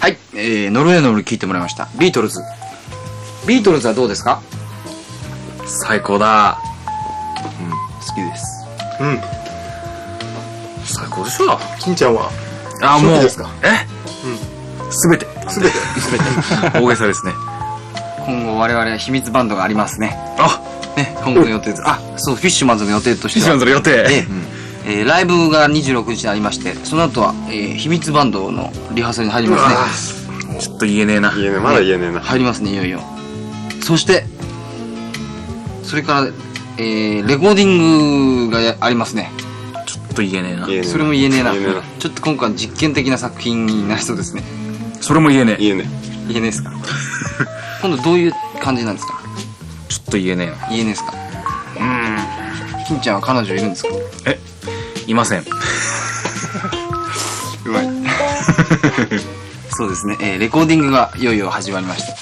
はい、えー、ノルウェーの森聞いてもらいました。ビートルズ。ビートルズはどうですか？最高だ。好きです。うん。最高でしょ。金ちゃんは、あ、初もう。期ですか？え？すべて。すべて。すべて。大げさですね。今後我々は秘密バンドがありますね。あ、ね、今後の予定です。あ、そう、フィッシュマンズの予定としては。フィッシュマンズの予定えええーライブが26日にありまして、その後は、えー秘密バンドのリハーサルに入りますね。ちょっと言えねえな。言えねえ、まだ言えねえな。入りますね、いよいよ。そして、それから、えー、レコーディングがやありますね。ちょっと言えねえな。言えねえそれも言えねえな。言えねえな。ちょっと今回実験的な作品になりそうですね。それも言えねえ。言えね言えねえですか？今度どういう感じなんですか？ちょっと言えねえな。言えねえですか？うん。金ちゃんは彼女いるんですか？え、いません。うまい。そうですね、えーレコーディングがいよいよ始まりました。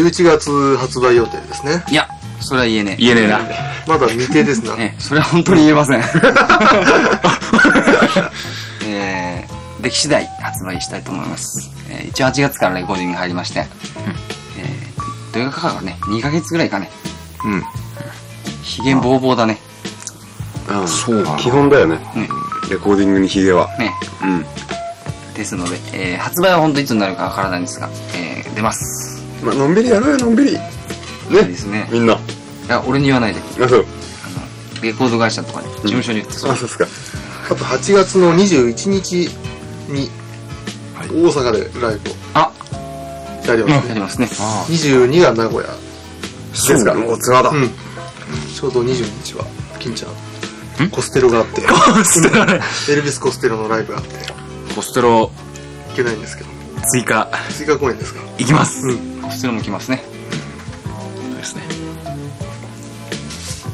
11月発売予定ですね。いや、それは言えねえ。言えねえな。まだ未定ですな。ええ、それは本当に言えません。えー、出来次第発売したいと思います。えー、一応8月からレコーディングに入りまして、えー、どれがかかるかね、2ヶ月ぐらいかね。うん。ひげぼうぼうだね。うん。そうか基本だよね。ね、レコーディングにヒゲは。ね。うん。ですので、えー、発売は本当いつになるかわからないんですが、えー、出ます。まあ、のんびりやろうよ、のんびり。いいねで。すね。みんな。いや、俺に言わないで。あ、そう。あの、レコード会社とかに、事務所に言ってそうあ、そうっすか。あと8月の21日に、大阪でライブをあ、やりますね。やりますね。22が名古屋。ですか？もうツアーだ。うん。ちょうど22日は、金ちゃん。コステロがあって、ステロね。エルビス・コステロのライブがあって、コステロいけないんですけど、追加追加公演ですか？いきます。うん。こちらも来ますね。そうですね。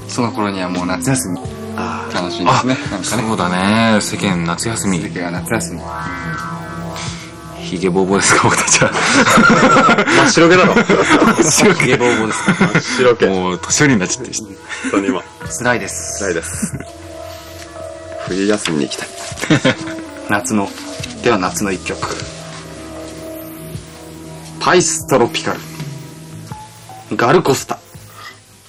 その頃にはもう夏休み。あ楽しみですね。なんかね。そうだね。世間夏休み。続きが夏休み。ヒゲボーボーですか、僕たちは。真っ白けだろ。白ゲボーボーですか真っ白け。本もう年寄りになっちゃって。当に今。辛いです。辛いです。冬休みに行きたい。夏の、では夏の一曲。パイストロピカル。ガルコスタ。